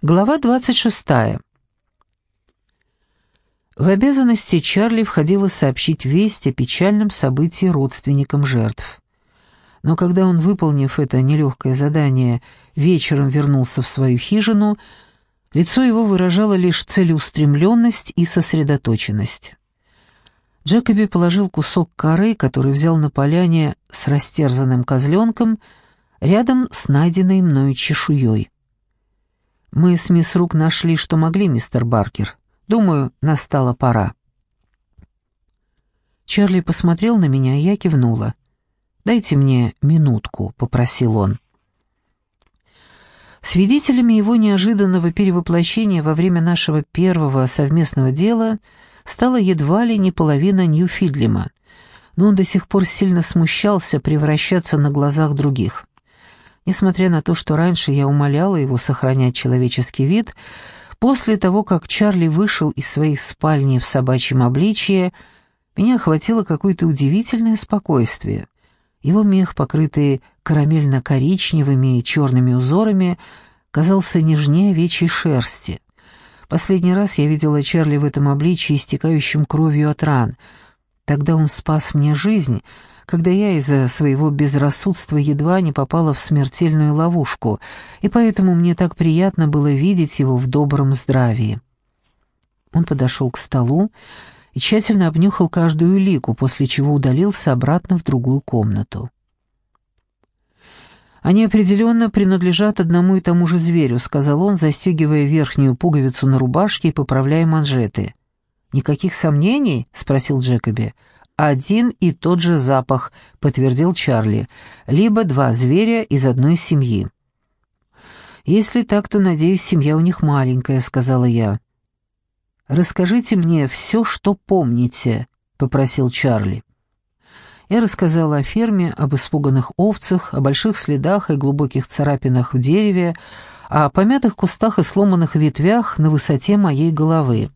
Глава 26. В обязанности Чарли входило сообщить весть о печальном событии родственникам жертв. Но когда он, выполнив это нелегкое задание, вечером вернулся в свою хижину, лицо его выражало лишь целеустремленность и сосредоточенность. Джекоби положил кусок коры, который взял на поляне с растерзанным козленком, рядом с найденной мною чешуей. «Мы с мисс Рук нашли, что могли, мистер Баркер. Думаю, настала пора». Чарли посмотрел на меня, и я кивнула. «Дайте мне минутку», — попросил он. Свидетелями его неожиданного перевоплощения во время нашего первого совместного дела стала едва ли не половина Ньюфидлема, но он до сих пор сильно смущался превращаться на глазах других. Несмотря на то, что раньше я умоляла его сохранять человеческий вид, после того, как Чарли вышел из своей спальни в собачьем обличье, меня охватило какое-то удивительное спокойствие. Его мех, покрытый карамельно-коричневыми и черными узорами, казался нежнее овечьей шерсти. Последний раз я видела Чарли в этом обличье, истекающем кровью от ран. Тогда он спас мне жизнь, когда я из-за своего безрассудства едва не попала в смертельную ловушку, и поэтому мне так приятно было видеть его в добром здравии. Он подошел к столу и тщательно обнюхал каждую лику, после чего удалился обратно в другую комнату. «Они определенно принадлежат одному и тому же зверю», — сказал он, застегивая верхнюю пуговицу на рубашке и поправляя манжеты. «Никаких сомнений?» — спросил Джекоби. «Один и тот же запах», — подтвердил Чарли. «Либо два зверя из одной семьи». «Если так, то, надеюсь, семья у них маленькая», — сказала я. «Расскажите мне все, что помните», — попросил Чарли. Я рассказала о ферме, об испуганных овцах, о больших следах и глубоких царапинах в дереве, о помятых кустах и сломанных ветвях на высоте моей головы.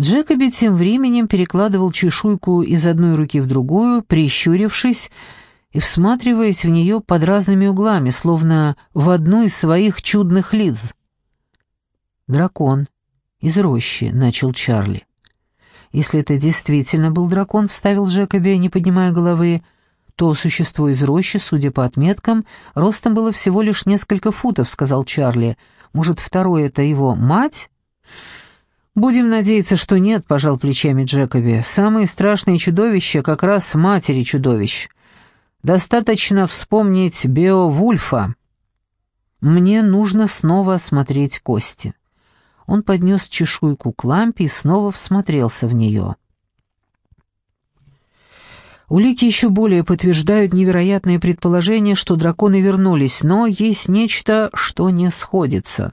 Джекоби тем временем перекладывал чешуйку из одной руки в другую, прищурившись и всматриваясь в нее под разными углами, словно в одну из своих чудных лиц. «Дракон из рощи», — начал Чарли. «Если это действительно был дракон», — вставил Джекоби, не поднимая головы, то существо из рощи, судя по отметкам, ростом было всего лишь несколько футов, — сказал Чарли. «Может, второе — это его мать?» «Будем надеяться, что нет», — пожал плечами Джекоби. «Самые страшные чудовища как раз матери чудовищ. Достаточно вспомнить Беовульфа. Мне нужно снова осмотреть кости». Он поднес чешуйку к лампе и снова всмотрелся в нее. Улики еще более подтверждают невероятное предположение, что драконы вернулись, но есть нечто, что не сходится.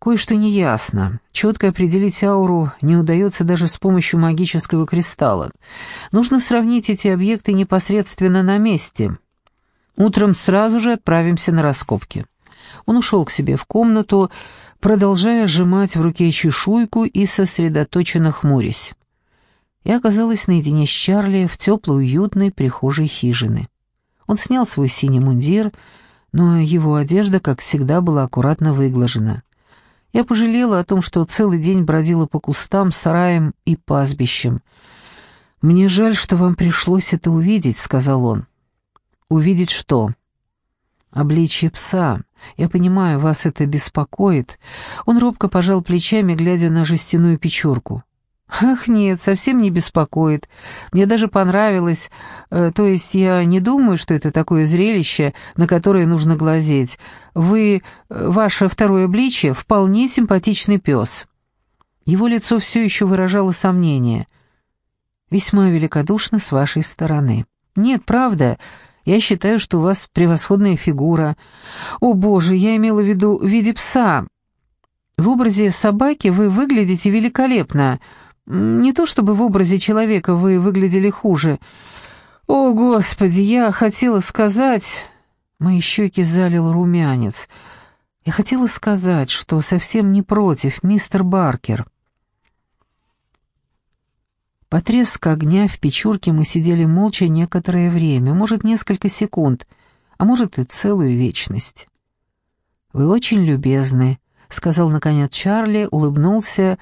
Кое-что неясно. Четко определить ауру не удается даже с помощью магического кристалла. Нужно сравнить эти объекты непосредственно на месте. Утром сразу же отправимся на раскопки. Он ушел к себе в комнату, продолжая сжимать в руке чешуйку и сосредоточенно хмурясь. Я оказалась наедине с Чарли в теплой, уютной прихожей хижины. Он снял свой синий мундир, но его одежда, как всегда, была аккуратно выглажена. Я пожалела о том, что целый день бродила по кустам, сараям и пастбищам. «Мне жаль, что вам пришлось это увидеть», — сказал он. «Увидеть что?» «Обличье пса. Я понимаю, вас это беспокоит». Он робко пожал плечами, глядя на жестяную печурку. «Ах, нет, совсем не беспокоит. Мне даже понравилось. Э, то есть я не думаю, что это такое зрелище, на которое нужно глазеть. Вы, э, ваше второе обличье, вполне симпатичный пес». Его лицо все еще выражало сомнение. «Весьма великодушно с вашей стороны». «Нет, правда, я считаю, что у вас превосходная фигура. О, боже, я имела в виду в виде пса. В образе собаки вы выглядите великолепно». Не то чтобы в образе человека вы выглядели хуже. О, Господи, я хотела сказать...» Мои щеки залил румянец. Я хотела сказать, что совсем не против, мистер Баркер. Потреск огня в печурке мы сидели молча некоторое время, может, несколько секунд, а может и целую вечность. «Вы очень любезны», — сказал наконец Чарли, улыбнулся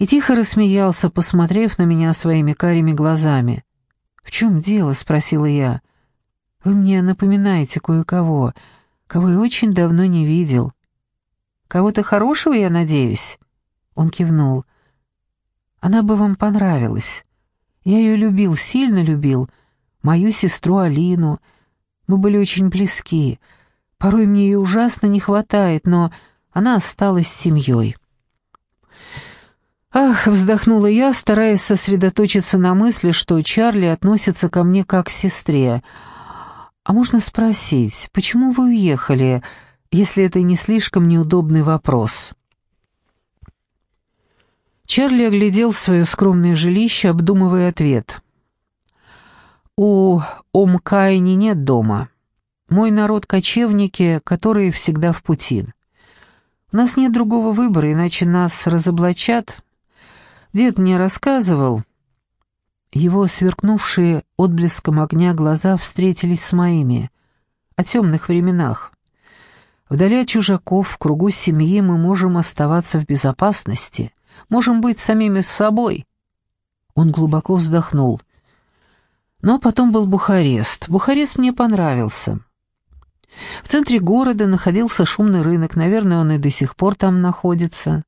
и тихо рассмеялся, посмотрев на меня своими карими глазами. «В чем дело?» — спросила я. «Вы мне напоминаете кое-кого, кого я очень давно не видел». «Кого-то хорошего, я надеюсь?» Он кивнул. «Она бы вам понравилась. Я ее любил, сильно любил. Мою сестру Алину. Мы были очень близки. Порой мне ее ужасно не хватает, но она осталась семьей». «Ах!» — вздохнула я, стараясь сосредоточиться на мысли, что Чарли относится ко мне как к сестре. «А можно спросить, почему вы уехали, если это не слишком неудобный вопрос?» Чарли оглядел свое скромное жилище, обдумывая ответ. «У Омкайни нет дома. Мой народ — кочевники, которые всегда в пути. У нас нет другого выбора, иначе нас разоблачат, Дед мне рассказывал. Его сверкнувшие отблеском огня глаза встретились с моими. О темных временах. Вдали от чужаков, в кругу семьи мы можем оставаться в безопасности, можем быть самими собой. Он глубоко вздохнул. Но потом был Бухарест. Бухарест мне понравился. В центре города находился шумный рынок, наверное, он и до сих пор там находится.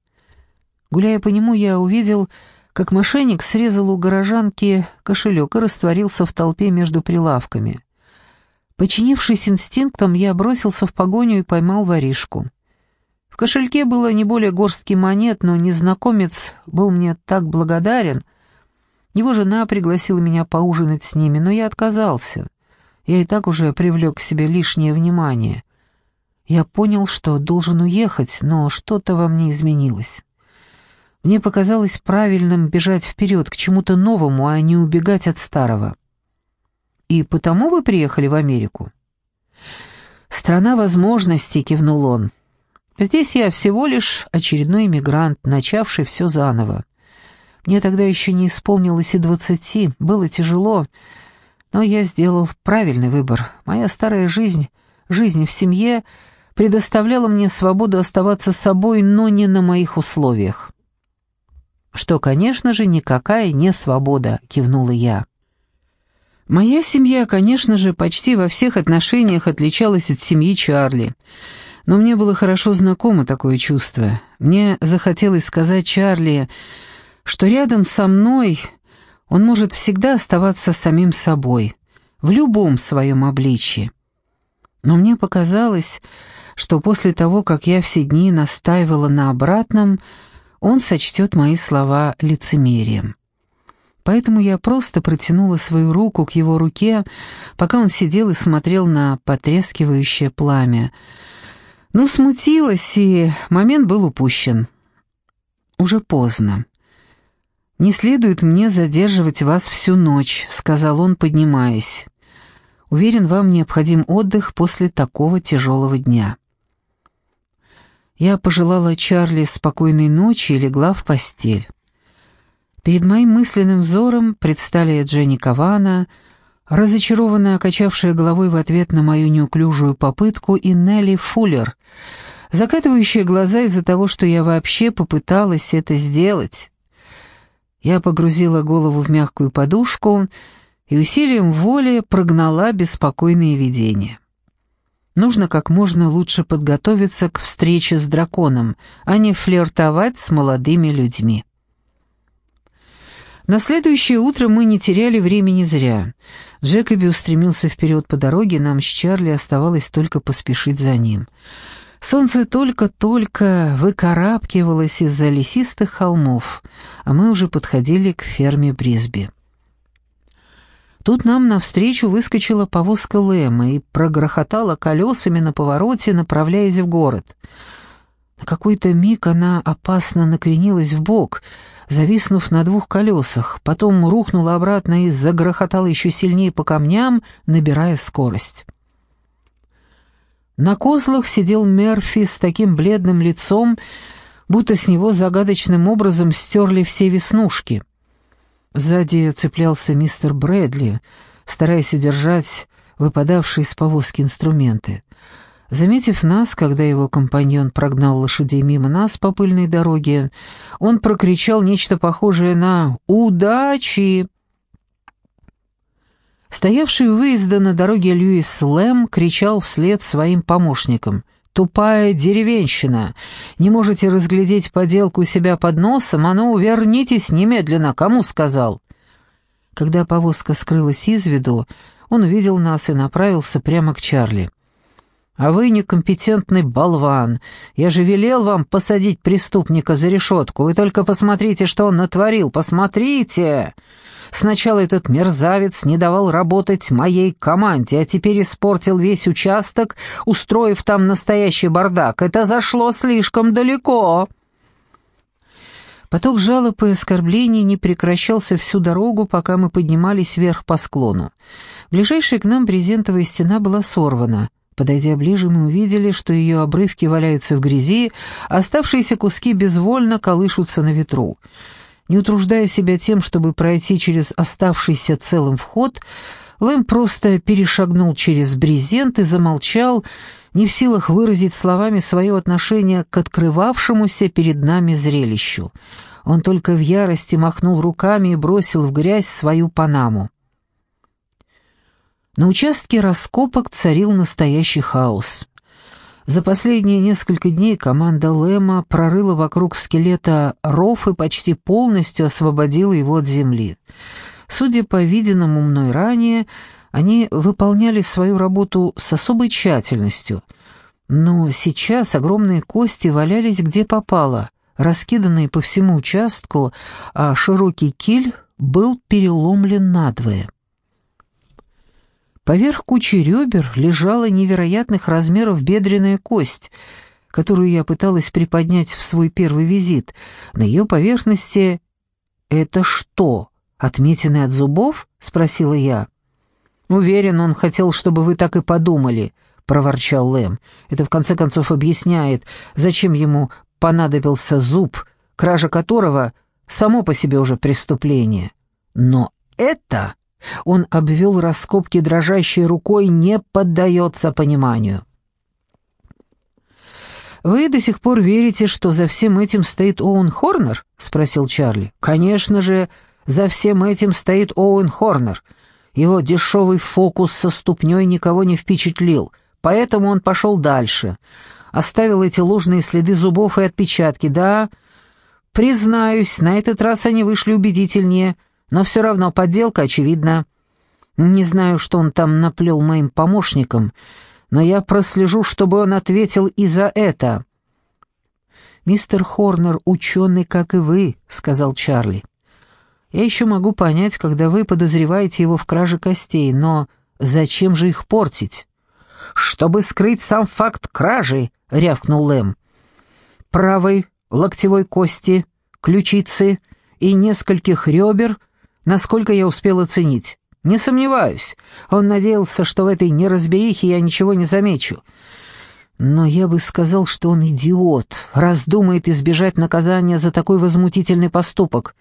Гуляя по нему, я увидел, как мошенник срезал у горожанки кошелек и растворился в толпе между прилавками. Починившись инстинктом, я бросился в погоню и поймал воришку. В кошельке было не более горстки монет, но незнакомец был мне так благодарен. Его жена пригласила меня поужинать с ними, но я отказался. Я и так уже привлек к себе лишнее внимание. Я понял, что должен уехать, но что-то во мне изменилось. Мне показалось правильным бежать вперед к чему-то новому, а не убегать от старого. «И потому вы приехали в Америку?» «Страна возможностей», — кивнул он. «Здесь я всего лишь очередной иммигрант, начавший все заново. Мне тогда еще не исполнилось и двадцати, было тяжело, но я сделал правильный выбор. Моя старая жизнь, жизнь в семье, предоставляла мне свободу оставаться собой, но не на моих условиях что, конечно же, никакая не свобода», — кивнула я. Моя семья, конечно же, почти во всех отношениях отличалась от семьи Чарли. Но мне было хорошо знакомо такое чувство. Мне захотелось сказать Чарли, что рядом со мной он может всегда оставаться самим собой, в любом своем обличье. Но мне показалось, что после того, как я все дни настаивала на обратном, он сочтет мои слова лицемерием. Поэтому я просто протянула свою руку к его руке, пока он сидел и смотрел на потрескивающее пламя. Но смутилась, и момент был упущен. Уже поздно. «Не следует мне задерживать вас всю ночь», — сказал он, поднимаясь. «Уверен, вам необходим отдых после такого тяжелого дня». Я пожелала Чарли спокойной ночи и легла в постель. Перед моим мысленным взором предстали Дженни Кавана, разочарованно окачавшая головой в ответ на мою неуклюжую попытку, и Нелли Фуллер, закатывающая глаза из-за того, что я вообще попыталась это сделать. Я погрузила голову в мягкую подушку и усилием воли прогнала беспокойные видения. Нужно как можно лучше подготовиться к встрече с драконом, а не флиртовать с молодыми людьми. На следующее утро мы не теряли времени зря. Джекоби устремился вперед по дороге, нам с Чарли оставалось только поспешить за ним. Солнце только-только выкарабкивалось из-за лесистых холмов, а мы уже подходили к ферме Брисби. Тут нам навстречу выскочила повозка Лэма и прогрохотала колесами на повороте, направляясь в город. На какой-то миг она опасно накренилась в бок, зависнув на двух колесах, потом рухнула обратно и загрохотала еще сильнее по камням, набирая скорость. На козлах сидел Мерфи с таким бледным лицом, будто с него загадочным образом стерли все веснушки — Сзади цеплялся мистер Брэдли, стараясь удержать выпадавшие из повозки инструменты. Заметив нас, когда его компаньон прогнал лошадей мимо нас по пыльной дороге, он прокричал нечто похожее на «Удачи!». Стоявший у выезда на дороге Льюис Лэм кричал вслед своим помощникам. «Тупая деревенщина! Не можете разглядеть поделку у себя под носом? А ну, вернитесь немедленно! Кому сказал?» Когда повозка скрылась из виду, он увидел нас и направился прямо к Чарли. А вы некомпетентный болван. Я же велел вам посадить преступника за решетку. Вы только посмотрите, что он натворил. Посмотрите! Сначала этот мерзавец не давал работать моей команде, а теперь испортил весь участок, устроив там настоящий бардак. Это зашло слишком далеко. Поток жалоб и оскорблений не прекращался всю дорогу, пока мы поднимались вверх по склону. Ближайшая к нам брезентовая стена была сорвана — Подойдя ближе, мы увидели, что ее обрывки валяются в грязи, оставшиеся куски безвольно колышутся на ветру. Не утруждая себя тем, чтобы пройти через оставшийся целым вход, Лэм просто перешагнул через брезент и замолчал, не в силах выразить словами свое отношение к открывавшемуся перед нами зрелищу. Он только в ярости махнул руками и бросил в грязь свою панаму. На участке раскопок царил настоящий хаос. За последние несколько дней команда Лэма прорыла вокруг скелета ров и почти полностью освободила его от земли. Судя по виденному мной ранее, они выполняли свою работу с особой тщательностью. Но сейчас огромные кости валялись где попало, раскиданные по всему участку, а широкий киль был переломлен надвое. Поверх кучи ребер лежала невероятных размеров бедренная кость, которую я пыталась приподнять в свой первый визит. На ее поверхности... «Это что, отметины от зубов?» — спросила я. «Уверен, он хотел, чтобы вы так и подумали», — проворчал Лэм. «Это в конце концов объясняет, зачем ему понадобился зуб, кража которого само по себе уже преступление. Но это...» Он обвел раскопки дрожащей рукой, не поддается пониманию. «Вы до сих пор верите, что за всем этим стоит Оуэн Хорнер?» — спросил Чарли. «Конечно же, за всем этим стоит Оуэн Хорнер. Его дешевый фокус со ступней никого не впечатлил, поэтому он пошел дальше. Оставил эти ложные следы зубов и отпечатки. Да, признаюсь, на этот раз они вышли убедительнее». Но все равно подделка очевидна. Не знаю, что он там наплел моим помощникам, но я прослежу, чтобы он ответил и за это». «Мистер Хорнер ученый, как и вы», — сказал Чарли. «Я еще могу понять, когда вы подозреваете его в краже костей, но зачем же их портить?» «Чтобы скрыть сам факт кражи», — рявкнул Лэм. «Правой, локтевой кости, ключицы и нескольких ребер — насколько я успел оценить. Не сомневаюсь, он надеялся, что в этой неразберихе я ничего не замечу. Но я бы сказал, что он идиот, раздумает избежать наказания за такой возмутительный поступок.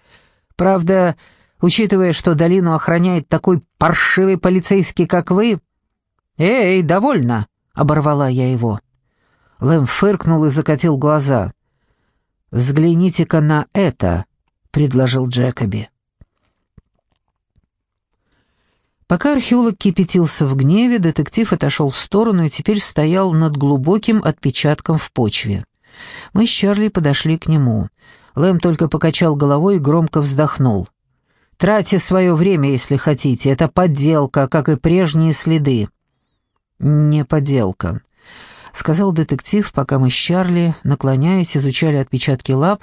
Правда, учитывая, что долину охраняет такой паршивый полицейский, как вы... «Эй, довольно!» — оборвала я его. Лэм фыркнул и закатил глаза. «Взгляните-ка на это», — предложил Джекоби. Пока археолог кипятился в гневе, детектив отошел в сторону и теперь стоял над глубоким отпечатком в почве. Мы с Чарли подошли к нему. Лэм только покачал головой и громко вздохнул. «Тратьте свое время, если хотите. Это подделка, как и прежние следы». «Не подделка», — сказал детектив, пока мы с Чарли, наклоняясь, изучали отпечатки лап,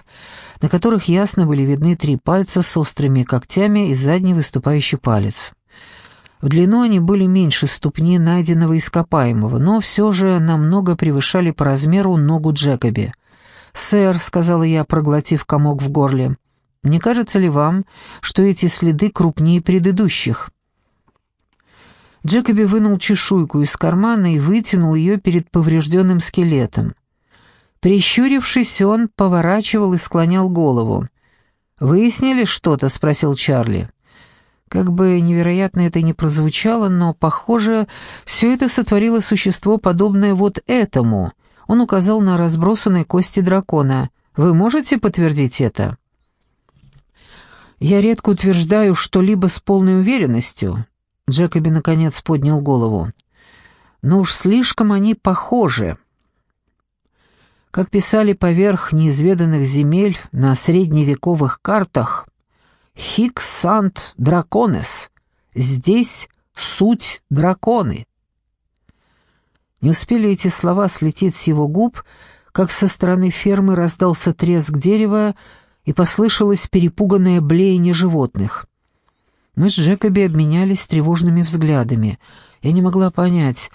на которых ясно были видны три пальца с острыми когтями и задний выступающий палец. В длину они были меньше ступни найденного ископаемого, но все же намного превышали по размеру ногу Джекоби. «Сэр», — сказала я, проглотив комок в горле, — «не кажется ли вам, что эти следы крупнее предыдущих?» Джекоби вынул чешуйку из кармана и вытянул ее перед поврежденным скелетом. Прищурившись, он поворачивал и склонял голову. «Выяснили что-то?» — спросил Чарли. Как бы невероятно это ни прозвучало, но, похоже, все это сотворило существо, подобное вот этому. Он указал на разбросанные кости дракона. «Вы можете подтвердить это?» «Я редко утверждаю что-либо с полной уверенностью», — Джекоби наконец поднял голову. «Но уж слишком они похожи». Как писали поверх неизведанных земель на средневековых картах, «Хик сант драконес» — «Здесь суть драконы». Не успели эти слова слететь с его губ, как со стороны фермы раздался треск дерева, и послышалось перепуганное блеяние животных. Мы с Джекоби обменялись тревожными взглядами. Я не могла понять,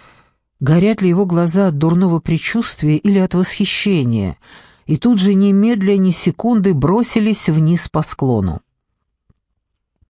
горят ли его глаза от дурного предчувствия или от восхищения, и тут же немедля ни секунды бросились вниз по склону.